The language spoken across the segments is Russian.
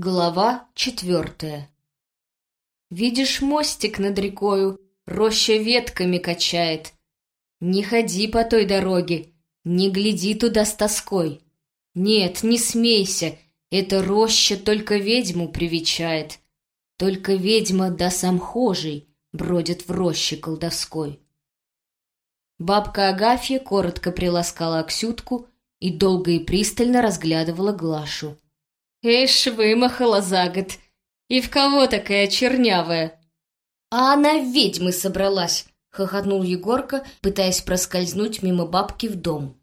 Глава четвертая Видишь мостик над рекою, роща ветками качает. Не ходи по той дороге, не гляди туда с тоской. Нет, не смейся, эта роща только ведьму привечает. Только ведьма да сам хожий бродит в роще колдовской. Бабка Агафья коротко приласкала Аксютку и долго и пристально разглядывала Глашу. Эш, вымахала за год. И в кого такая чернявая? А она ведьмы собралась, хохотнул Егорка, пытаясь проскользнуть мимо бабки в дом.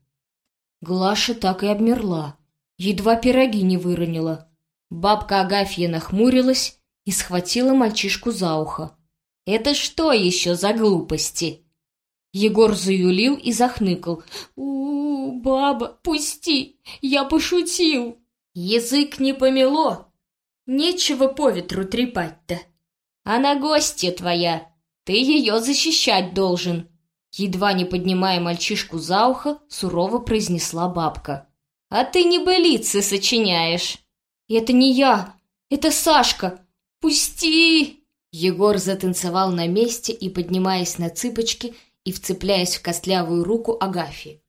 Глаша так и обмерла. Едва пироги не выронила. Бабка Агафья нахмурилась и схватила мальчишку за ухо. «Это что еще за глупости?» Егор заюлил и захныкал. у, -у баба, пусти! Я пошутил!» Язык не помело. Нечего по ветру трепать-то. Она гостья твоя. Ты ее защищать должен. Едва не поднимая мальчишку за ухо, сурово произнесла бабка. А ты не былицы сочиняешь. Это не я. Это Сашка. Пусти! Егор затанцевал на месте и, поднимаясь на цыпочки и вцепляясь в костлявую руку Агафьи.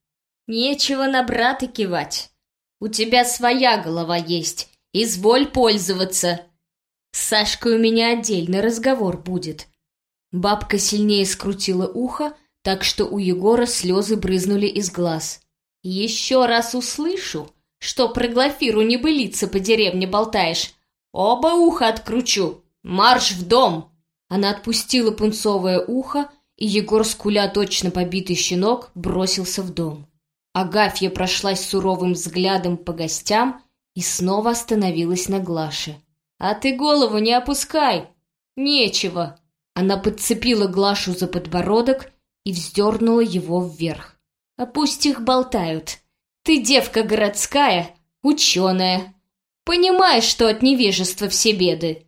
Нечего на брата кивать. У тебя своя голова есть. Изволь пользоваться. С Сашкой у меня отдельный разговор будет. Бабка сильнее скрутила ухо, так что у Егора слезы брызнули из глаз. Еще раз услышу, что про Глафиру небылица по деревне болтаешь. Оба уха откручу. Марш в дом! Она отпустила пунцовое ухо, и Егор, скуля точно побитый щенок, бросился в дом. Агафья прошлась суровым взглядом по гостям и снова остановилась на Глаше. «А ты голову не опускай! Нечего!» Она подцепила Глашу за подбородок и вздернула его вверх. «А пусть их болтают. Ты девка городская, ученая. Понимаешь, что от невежества все беды».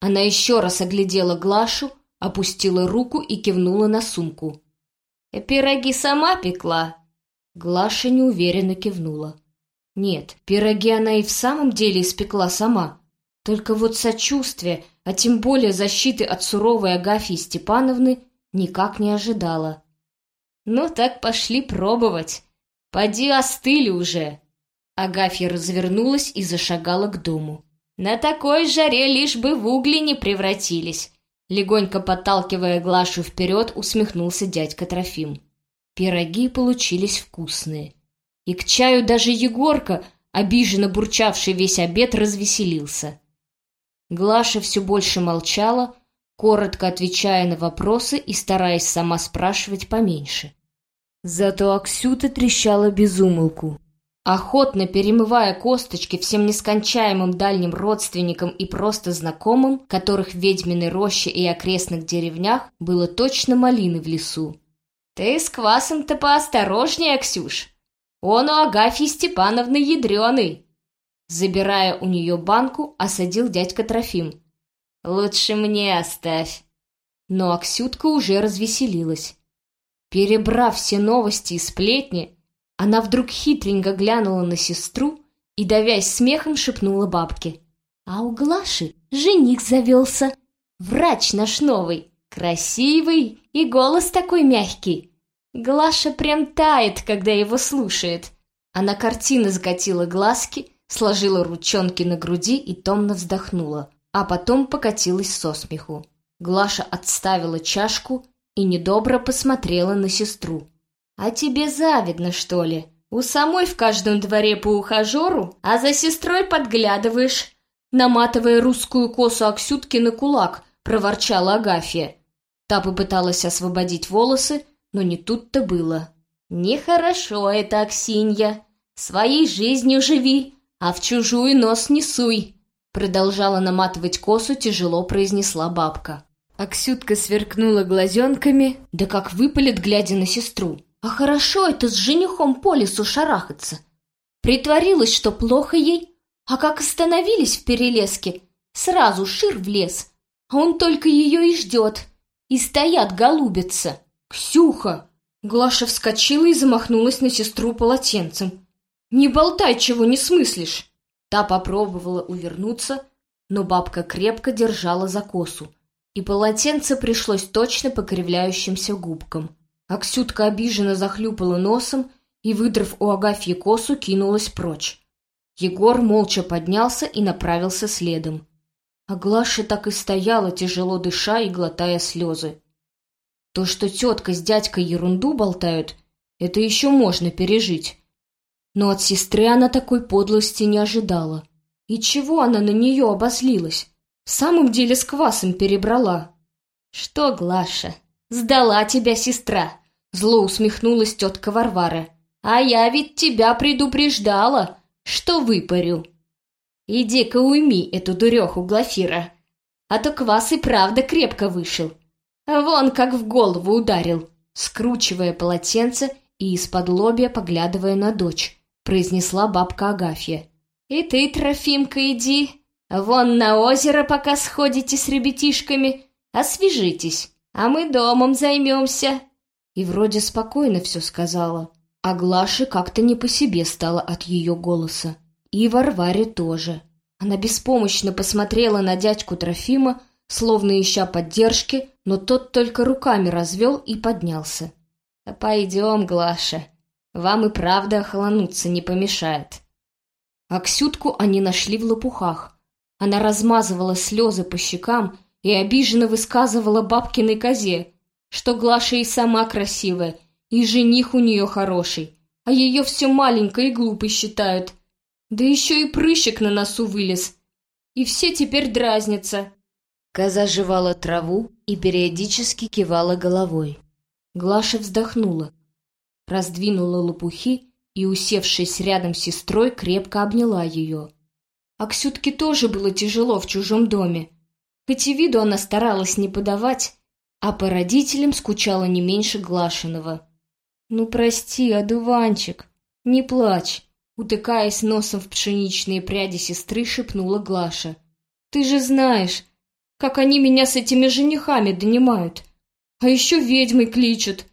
Она еще раз оглядела Глашу, опустила руку и кивнула на сумку. «Пироги сама пекла?» Глаша неуверенно кивнула. Нет, пироги она и в самом деле испекла сама. Только вот сочувствия, а тем более защиты от суровой Агафьи Степановны, никак не ожидала. «Ну так пошли пробовать. Поди остыли уже!» Агафья развернулась и зашагала к дому. «На такой жаре лишь бы в угли не превратились!» Легонько подталкивая Глашу вперед, усмехнулся дядька Трофим. Пироги получились вкусные. И к чаю даже Егорка, обиженно бурчавший весь обед, развеселился. Глаша все больше молчала, коротко отвечая на вопросы и стараясь сама спрашивать поменьше. Зато Аксюта трещала безумолку, охотно перемывая косточки всем нескончаемым дальним родственникам и просто знакомым, которых в ведьминой роще и окрестных деревнях было точно малины в лесу. «Ты с квасом-то поосторожнее, Ксюш. Он у Агафьи Степановны ядреный!» Забирая у нее банку, осадил дядька Трофим. «Лучше мне оставь!» Но Аксютка уже развеселилась. Перебрав все новости и сплетни, она вдруг хитренько глянула на сестру и, давясь смехом, шепнула бабке. «А у Глаши жених завелся. Врач наш новый, красивый и голос такой мягкий. Глаша прям тает, когда его слушает. Она картина закатила глазки, сложила ручонки на груди и томно вздохнула, а потом покатилась со смеху. Глаша отставила чашку и недобро посмотрела на сестру. «А тебе завидно, что ли? У самой в каждом дворе по ухажеру, а за сестрой подглядываешь?» Наматывая русскую косу Аксютки на кулак, проворчала Агафья. Та попыталась освободить волосы, но не тут-то было. «Нехорошо это, Аксинья. Своей жизнью живи, а в чужую нос не суй!» Продолжала наматывать косу, тяжело произнесла бабка. Аксютка сверкнула глазенками, да как выпалит, глядя на сестру. «А хорошо это с женихом по лесу шарахаться!» Притворилась, что плохо ей, а как остановились в перелеске, сразу шир в лес, а он только ее и ждет, и стоят голубятся. «Ксюха!» Глаша вскочила и замахнулась на сестру полотенцем. «Не болтай, чего не смыслишь!» Та попробовала увернуться, но бабка крепко держала за косу, и полотенце пришлось точно по кривляющимся губкам. Аксютка обиженно захлюпала носом и, выдрав у Агафьи косу, кинулась прочь. Егор молча поднялся и направился следом. А Глаша так и стояла, тяжело дыша и глотая слезы. То, что тетка с дядькой ерунду болтают, это еще можно пережить. Но от сестры она такой подлости не ожидала. И чего она на нее обозлилась? В самом деле с квасом перебрала. «Что, Глаша, сдала тебя сестра?» Зло усмехнулась тетка Варвара. «А я ведь тебя предупреждала, что выпарю. Иди-ка уйми эту дуреху Глафира, а то квас и правда крепко вышел. Вон как в голову ударил, скручивая полотенце и из-под лобья поглядывая на дочь, произнесла бабка Агафья. «И ты, Трофимка, иди, вон на озеро пока сходите с ребятишками, освежитесь, а мы домом займемся». И вроде спокойно все сказала, а Глаше как-то не по себе стало от ее голоса. И Варваре тоже. Она беспомощно посмотрела на дядьку Трофима, словно ища поддержки, но тот только руками развел и поднялся. «Да пойдем, Глаша, вам и правда охолонуться не помешает». Аксютку они нашли в лопухах. Она размазывала слезы по щекам и обиженно высказывала бабкиной козе, что Глаша и сама красивая, и жених у нее хороший, а ее все маленькой и глупой считают. Да еще и прыщик на носу вылез. И все теперь дразнятся. Коза жевала траву и периодически кивала головой. Глаша вздохнула, раздвинула лопухи и, усевшись рядом с сестрой, крепко обняла ее. Аксютке тоже было тяжело в чужом доме. Хоть и виду она старалась не подавать, а по родителям скучала не меньше Глашиного. «Ну, прости, одуванчик, не плачь», утыкаясь носом в пшеничные пряди сестры, шепнула Глаша. «Ты же знаешь, как они меня с этими женихами донимают. А еще ведьмой кличут.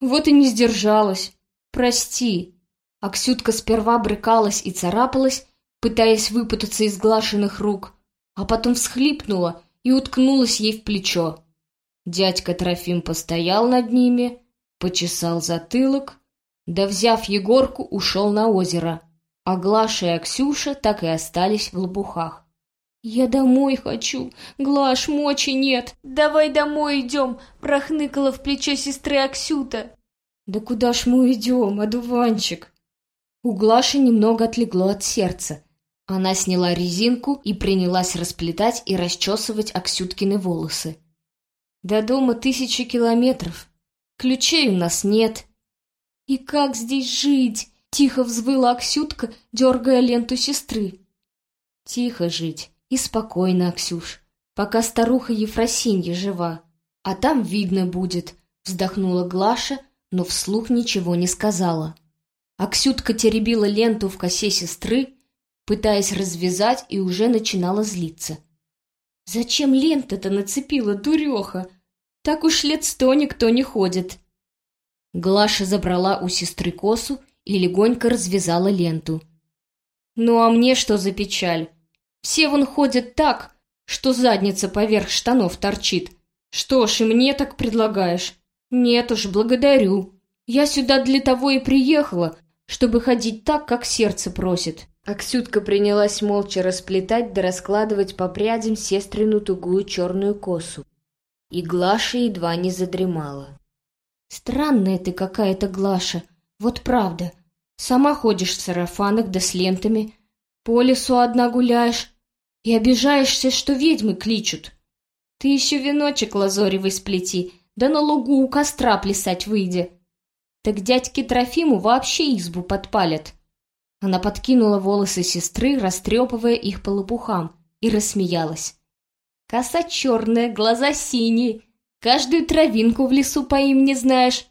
Вот и не сдержалась. Прости». Аксютка сперва брыкалась и царапалась, пытаясь выпутаться из глашенных рук, а потом всхлипнула и уткнулась ей в плечо. Дядька Трофим постоял над ними, почесал затылок, да, взяв Егорку, ушел на озеро, а Глаша и Аксюша так и остались в лопухах. «Я домой хочу! Глаш, мочи нет! Давай домой идем!» — прохныкала в плечо сестры Аксюта. «Да куда ж мы идем, одуванчик?» У Глаши немного отлегло от сердца. Она сняла резинку и принялась расплетать и расчесывать Аксюткины волосы. До дома тысячи километров, Ключей у нас нет. И как здесь жить? Тихо взвыла Аксютка, дергая ленту сестры. Тихо жить и спокойно, Аксюш, пока старуха Ефросинья жива. А там видно будет, вздохнула Глаша, но вслух ничего не сказала. Аксютка теребила ленту в косе сестры, пытаясь развязать, и уже начинала злиться. «Зачем лента-то нацепила, дуреха?» Так уж лет сто никто не ходит. Глаша забрала у сестры косу и легонько развязала ленту. Ну а мне что за печаль? Все вон ходят так, что задница поверх штанов торчит. Что ж, и мне так предлагаешь? Нет уж, благодарю. Я сюда для того и приехала, чтобы ходить так, как сердце просит. Аксютка принялась молча расплетать да раскладывать по прядям сестрину тугую черную косу и Глаша едва не задремала. «Странная ты какая-то, Глаша, вот правда. Сама ходишь в сарафанах да с лентами, по лесу одна гуляешь и обижаешься, что ведьмы кличут. Ты еще веночек лазоревый сплети, да на лугу у костра плясать выйди. Так дядьке Трофиму вообще избу подпалят». Она подкинула волосы сестры, растрепывая их по лопухам, и рассмеялась. Коса черная, глаза синие. Каждую травинку в лесу по имени знаешь.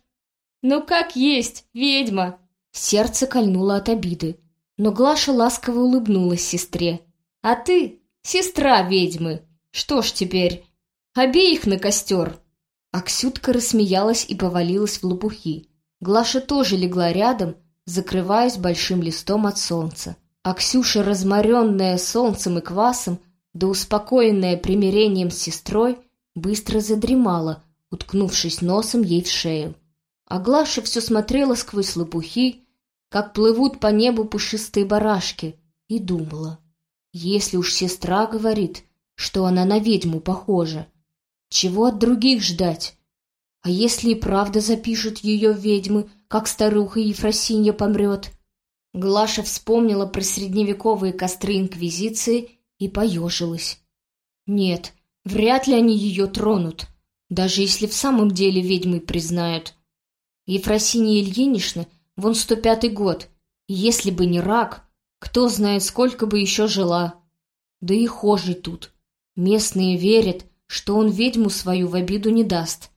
Ну как есть, ведьма!» Сердце кольнуло от обиды. Но Глаша ласково улыбнулась сестре. «А ты сестра ведьмы. Что ж теперь, обеих на костер!» Аксютка рассмеялась и повалилась в лопухи. Глаша тоже легла рядом, закрываясь большим листом от солнца. Аксюша, разморенная солнцем и квасом, да успокоенная примирением с сестрой, быстро задремала, уткнувшись носом ей в шею. А Глаша все смотрела сквозь лопухи, как плывут по небу пушистые барашки, и думала, если уж сестра говорит, что она на ведьму похожа, чего от других ждать? А если и правда запишут ее ведьмы, как старуха Ефросинья помрет? Глаша вспомнила про средневековые костры Инквизиции и поежилась. Нет, вряд ли они ее тронут, даже если в самом деле ведьмой признают. Ефросинья Ильинична вон сто пятый год, если бы не рак, кто знает, сколько бы еще жила. Да и хожий тут. Местные верят, что он ведьму свою в обиду не даст.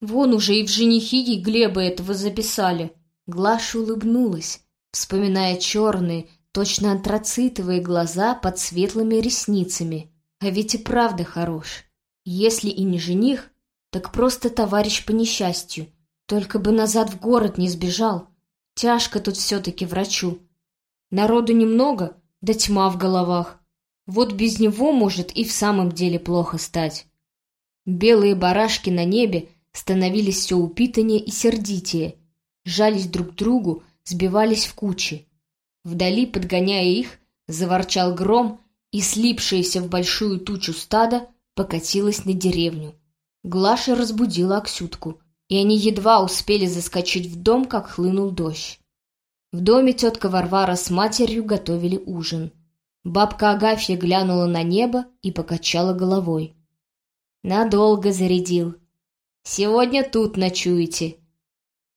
Вон уже и в женихи ей Глеба этого записали. Глаша улыбнулась, вспоминая черные, точно антрацитовые глаза под светлыми ресницами. А ведь и правда хорош. Если и не жених, так просто товарищ по несчастью. Только бы назад в город не сбежал. Тяжко тут все-таки врачу. Народу немного, да тьма в головах. Вот без него может и в самом деле плохо стать. Белые барашки на небе становились все упитаннее и сердитее, жались друг к другу, сбивались в кучи. Вдали, подгоняя их, заворчал гром, и слипшееся в большую тучу стадо покатилось на деревню. Глаша разбудила Аксютку, и они едва успели заскочить в дом, как хлынул дождь. В доме тетка Варвара с матерью готовили ужин. Бабка Агафья глянула на небо и покачала головой. Надолго зарядил. Сегодня тут ночуете.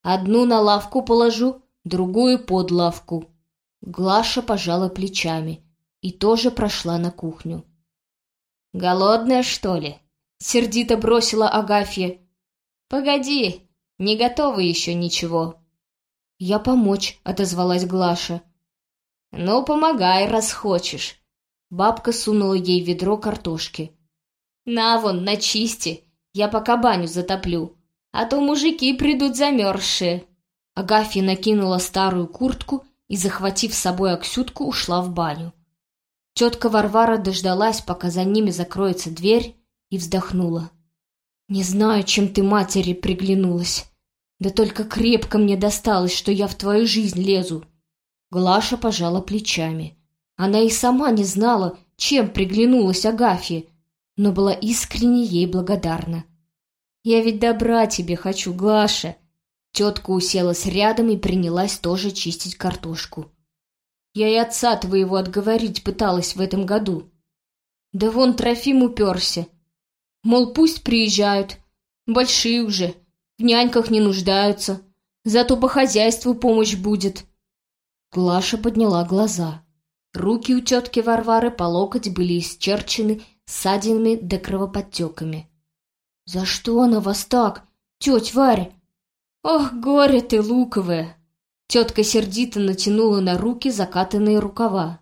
Одну на лавку положу, другую под лавку. Глаша пожала плечами и тоже прошла на кухню. «Голодная, что ли?» — сердито бросила Агафья. «Погоди, не готово еще ничего». «Я помочь», — отозвалась Глаша. «Ну, помогай, раз хочешь». Бабка сунула ей ведро картошки. «На вон, начисти, я пока баню затоплю, а то мужики придут замерзшие». Агафья накинула старую куртку и, захватив с собой Аксютку, ушла в баню. Тетка Варвара дождалась, пока за ними закроется дверь, и вздохнула. «Не знаю, чем ты матери приглянулась. Да только крепко мне досталось, что я в твою жизнь лезу». Глаша пожала плечами. Она и сама не знала, чем приглянулась Агафье, но была искренне ей благодарна. «Я ведь добра тебе хочу, Глаша!» Тетка уселась рядом и принялась тоже чистить картошку. «Я и отца твоего отговорить пыталась в этом году. Да вон Трофим уперся. Мол, пусть приезжают. Большие уже, в няньках не нуждаются. Зато по хозяйству помощь будет». Глаша подняла глаза. Руки у тетки Варвары по локоть были исчерчены ссадинами да кровоподтеками. «За что она вас так, тетя Варя?» «Ох, горе ты, луковая!» Тетка сердито натянула на руки закатанные рукава.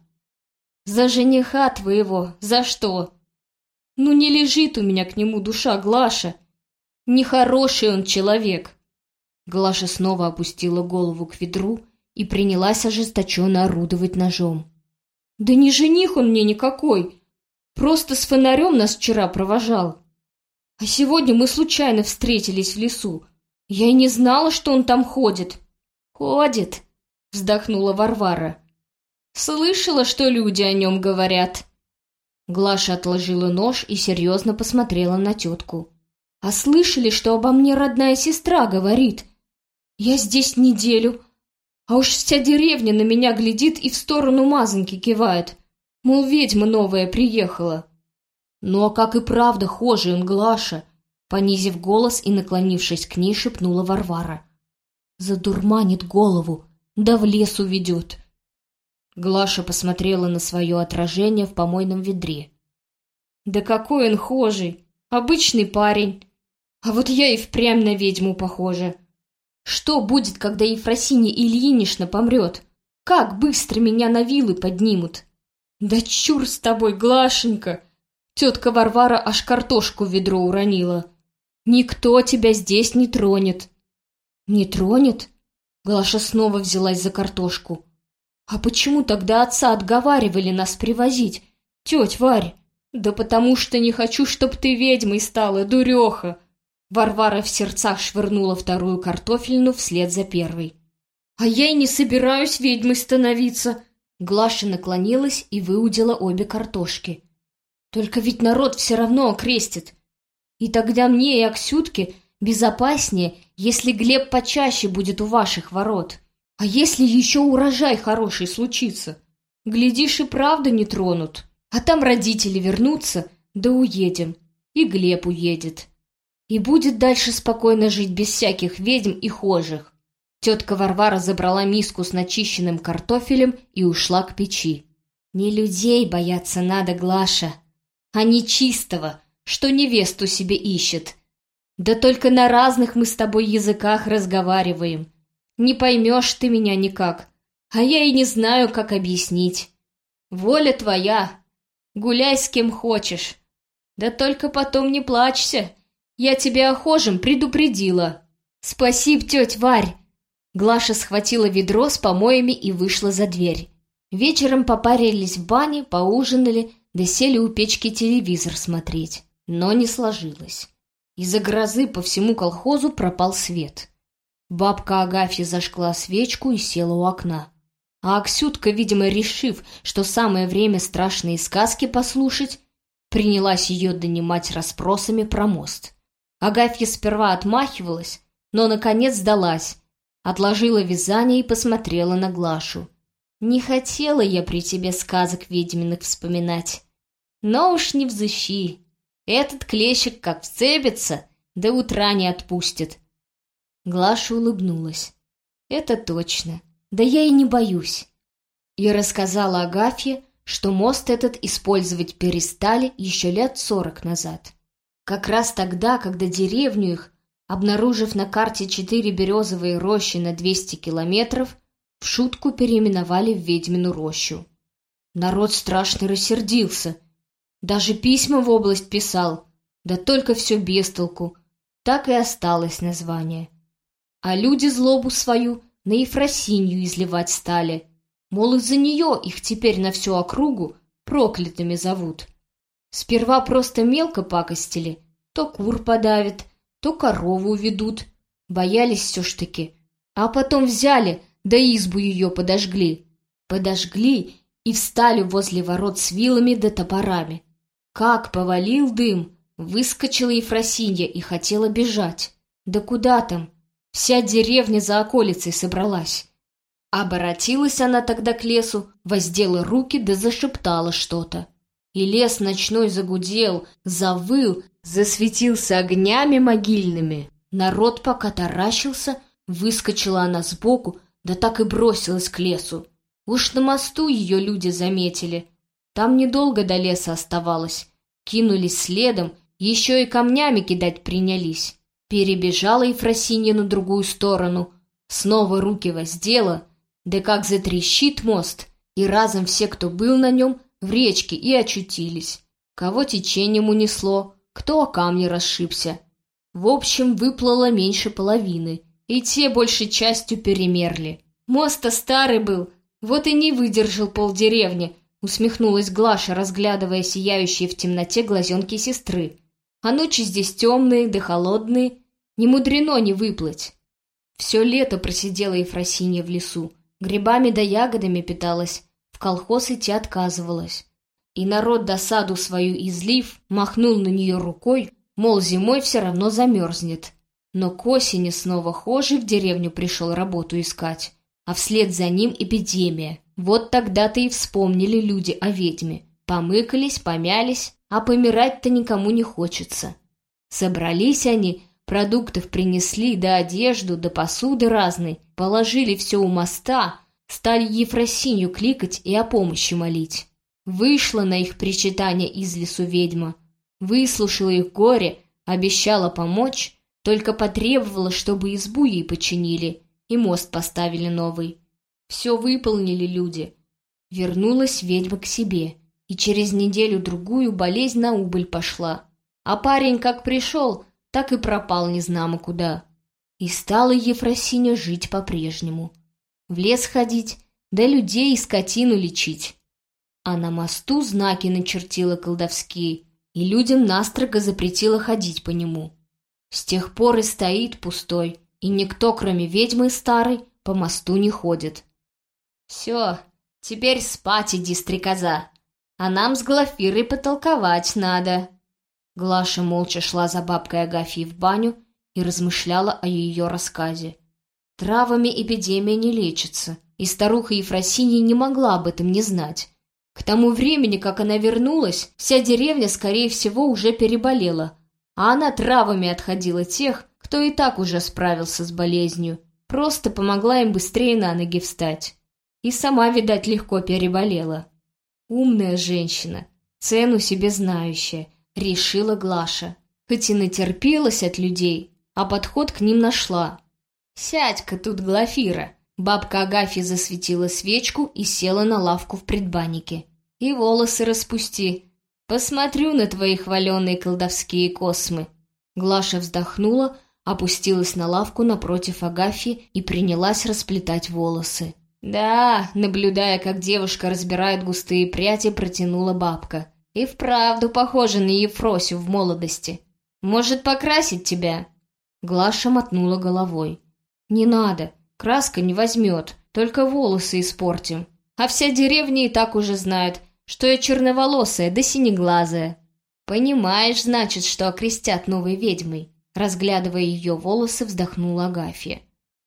«За жениха твоего, за что?» «Ну не лежит у меня к нему душа, Глаша! Нехороший он человек!» Глаша снова опустила голову к ведру и принялась ожесточенно орудовать ножом. «Да не жених он мне никакой! Просто с фонарем нас вчера провожал. А сегодня мы случайно встретились в лесу. Я и не знала, что он там ходит. Ходит, вздохнула Варвара. Слышала, что люди о нем говорят. Глаша отложила нож и серьезно посмотрела на тетку. «А слышали, что обо мне родная сестра говорит? Я здесь неделю, а уж вся деревня на меня глядит и в сторону мазанки кивает. Мол, ведьма новая приехала. Ну а как и правда хожий он Глаша, понизив голос и наклонившись к ней, шепнула Варвара. Задурманит голову, да в лес уведет. Глаша посмотрела на свое отражение в помойном ведре. Да какой он хожий, обычный парень. А вот я и впрямь на ведьму похожа. Что будет, когда Ефросинья Ильинична помрет? Как быстро меня на вилы поднимут? «Да чур с тобой, Глашенька!» Тетка Варвара аж картошку в ведро уронила. «Никто тебя здесь не тронет». «Не тронет?» Глаша снова взялась за картошку. «А почему тогда отца отговаривали нас привозить, тетя Варь? Да потому что не хочу, чтоб ты ведьмой стала, дуреха!» Варвара в сердцах швырнула вторую картофельну вслед за первой. «А я и не собираюсь ведьмой становиться!» Глаша наклонилась и выудила обе картошки. «Только ведь народ все равно окрестит. И тогда мне и Аксютке безопаснее, если Глеб почаще будет у ваших ворот. А если еще урожай хороший случится? Глядишь, и правда не тронут. А там родители вернутся, да уедем. И Глеб уедет. И будет дальше спокойно жить без всяких ведьм и хожих. Тетка Варвара забрала миску с начищенным картофелем и ушла к печи. «Не людей бояться надо, Глаша, а не чистого, что невесту себе ищет. Да только на разных мы с тобой языках разговариваем. Не поймешь ты меня никак, а я и не знаю, как объяснить. Воля твоя, гуляй с кем хочешь. Да только потом не плачься, я тебя охожим предупредила. Спасибо, тетя Варь!» Глаша схватила ведро с помоями и вышла за дверь. Вечером попарились в бане, поужинали, да сели у печки телевизор смотреть. Но не сложилось. Из-за грозы по всему колхозу пропал свет. Бабка Агафья зажгла свечку и села у окна. А Аксютка, видимо, решив, что самое время страшные сказки послушать, принялась ее донимать расспросами про мост. Агафья сперва отмахивалась, но, наконец, сдалась отложила вязание и посмотрела на Глашу. «Не хотела я при тебе сказок ведьминых вспоминать. Но уж не взыщи. Этот клещик как вцепится, до утра не отпустит». Глаша улыбнулась. «Это точно. Да я и не боюсь». И рассказала Агафье, что мост этот использовать перестали еще лет сорок назад. Как раз тогда, когда деревню их обнаружив на карте четыре березовые рощи на 200 километров, в шутку переименовали в Ведьмину рощу. Народ страшно рассердился. Даже письма в область писал, да только все без толку. Так и осталось название. А люди злобу свою на Ефросинью изливать стали. Мол, из-за нее их теперь на всю округу проклятыми зовут. Сперва просто мелко пакостили, то кур подавит, то корову уведут. Боялись все ж таки. А потом взяли, да избу ее подожгли. Подожгли и встали возле ворот с вилами да топорами. Как повалил дым, выскочила Ефросинья и хотела бежать. Да куда там? Вся деревня за околицей собралась. Оборотилась она тогда к лесу, воздела руки да зашептала что-то. И лес ночной загудел, завыл, засветился огнями могильными. Народ пока таращился, выскочила она сбоку, да так и бросилась к лесу. Уж на мосту ее люди заметили. Там недолго до леса оставалось. Кинулись следом, еще и камнями кидать принялись. Перебежала Ефросинья на другую сторону, снова руки воздела, да как затрещит мост, и разом все, кто был на нем, в речке и очутились. Кого течением унесло, кто о камни расшибся. В общем, выплыло меньше половины, и те большей частью перемерли. Мост-то старый был, вот и не выдержал полдеревни, усмехнулась Глаша, разглядывая сияющие в темноте глазенки сестры. А ночи здесь темные да холодные, не мудрено не выплыть. Все лето просидела Ефросинья в лесу, грибами да ягодами питалась, в колхоз идти отказывалась и народ досаду свою излив, махнул на нее рукой, мол, зимой все равно замерзнет. Но к осени снова хожий в деревню пришел работу искать, а вслед за ним эпидемия. Вот тогда-то и вспомнили люди о ведьме. Помыкались, помялись, а помирать-то никому не хочется. Собрались они, продуктов принесли, да одежду, да посуды разной, положили все у моста, стали Ефросинью кликать и о помощи молить. Вышла на их причитание из лесу ведьма, выслушала их горе, обещала помочь, только потребовала, чтобы избу ей починили и мост поставили новый. Все выполнили люди. Вернулась ведьма к себе, и через неделю-другую болезнь на убыль пошла. А парень как пришел, так и пропал незнамо куда. И стала Ефросиня жить по-прежнему. В лес ходить, да людей и скотину лечить. а на мосту знаки начертила колдовские, и людям настрого запретила ходить по нему. С тех пор и стоит пустой, и никто, кроме ведьмы старой, по мосту не ходит. Все, теперь спать иди, стрекоза, а нам с Глафирой потолковать надо. Глаша молча шла за бабкой Агафьей в баню и размышляла о ее рассказе. Травами эпидемия не лечится, и старуха Ефросинья не могла об этом не знать. К тому времени, как она вернулась, вся деревня, скорее всего, уже переболела, а она травами отходила тех, кто и так уже справился с болезнью, просто помогла им быстрее на ноги встать. И сама, видать, легко переболела. Умная женщина, цену себе знающая, решила Глаша. Хоть и натерпелась от людей, а подход к ним нашла. «Сядь-ка тут, Глафира!» Бабка Агафья засветила свечку и села на лавку в предбаннике. «И волосы распусти. Посмотрю на твои хваленые колдовские космы». Глаша вздохнула, опустилась на лавку напротив Агафьи и принялась расплетать волосы. «Да», наблюдая, как девушка разбирает густые пряди, протянула бабка. «И вправду похожа на Ефросю в молодости. Может, покрасить тебя?» Глаша мотнула головой. «Не надо, краска не возьмет, только волосы испортим. А вся деревня и так уже знает, что я черноволосая да синеглазая. Понимаешь, значит, что окрестят новой ведьмой?» Разглядывая ее волосы, вздохнула Агафья.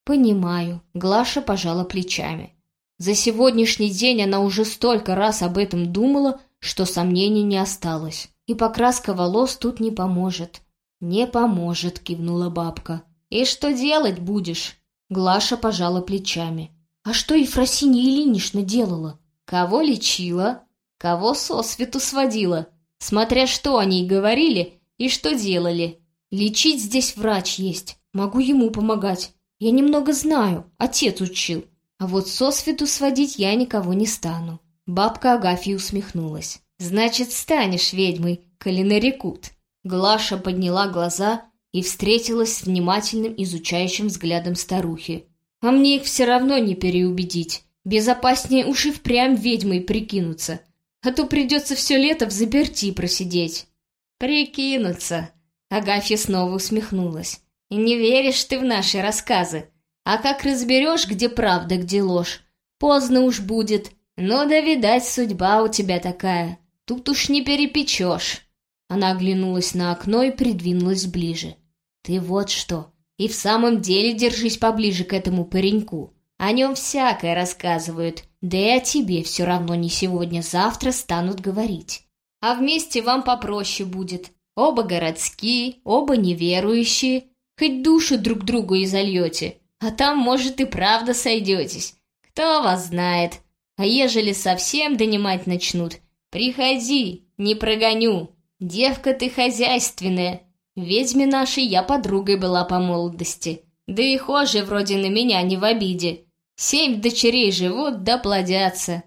«Понимаю», — Глаша пожала плечами. За сегодняшний день она уже столько раз об этом думала, что сомнений не осталось. И покраска волос тут не поможет. «Не поможет», — кивнула бабка. «И что делать будешь?» Глаша пожала плечами. «А что Ефросинья Ильинична делала? Кого лечила? Кого сосвету сводила? Смотря что они говорили и что делали. Лечить здесь врач есть, могу ему помогать. Я немного знаю, отец учил. А вот со свету сводить я никого не стану. Бабка Агафья усмехнулась. Значит, станешь ведьмой, коли нарекут. Глаша подняла глаза и встретилась с внимательным изучающим взглядом старухи. А мне их все равно не переубедить. Безопаснее уж и впрямь ведьмой прикинуться. А то придется все лето в заперти просидеть. Прикинуться. Агафья снова усмехнулась. Не веришь ты в наши рассказы. А как разберешь, где правда, где ложь, поздно уж будет. Ну да, видать, судьба у тебя такая. Тут уж не перепечешь. Она оглянулась на окно и придвинулась ближе. Ты вот что. И в самом деле держись поближе к этому пареньку. О нем всякое рассказывают, да и о тебе все равно не сегодня-завтра станут говорить. А вместе вам попроще будет. Оба городские, оба неверующие, Хоть душу друг другу и зальете, а там, может, и правда сойдетесь. Кто вас знает. А ежели совсем донимать начнут, приходи, не прогоню. Девка ты хозяйственная. Ведьме нашей я подругой была по молодости. Да и хожи вроде на меня не в обиде. Семь дочерей живут да плодятся.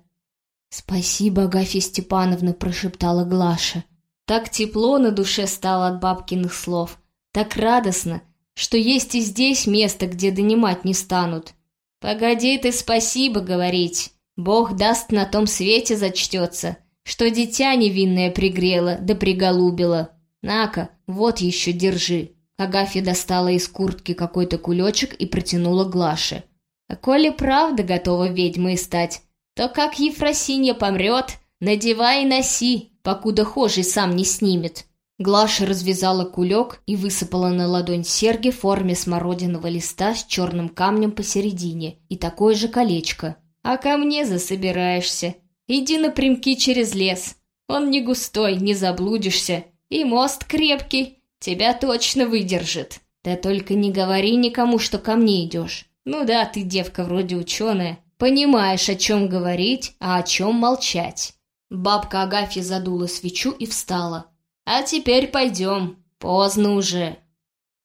«Спасибо, Агафья Степановна», — прошептала Глаша. Так тепло на душе стало от бабкиных слов, так радостно, что есть и здесь место, где донимать не станут. Погоди ты спасибо говорить. Бог даст на том свете зачтется, что дитя невинное пригрело да приголубило. На-ка, вот еще держи. Агафья достала из куртки какой-то кулечек и протянула Глаше. А коли правда готова ведьмой стать, то как Ефросинья помрет, надевай и носи, покуда хожий сам не снимет. Глаша развязала кулек и высыпала на ладонь серьги в форме смородиного листа с черным камнем посередине и такое же колечко. «А ко мне засобираешься. Иди напрямки через лес. Он не густой, не заблудишься. И мост крепкий, тебя точно выдержит. Да только не говори никому, что ко мне идешь. Ну да, ты девка вроде ученая. Понимаешь, о чем говорить, а о чем молчать». Бабка Агафья задула свечу и встала. А теперь пойдем. Поздно уже.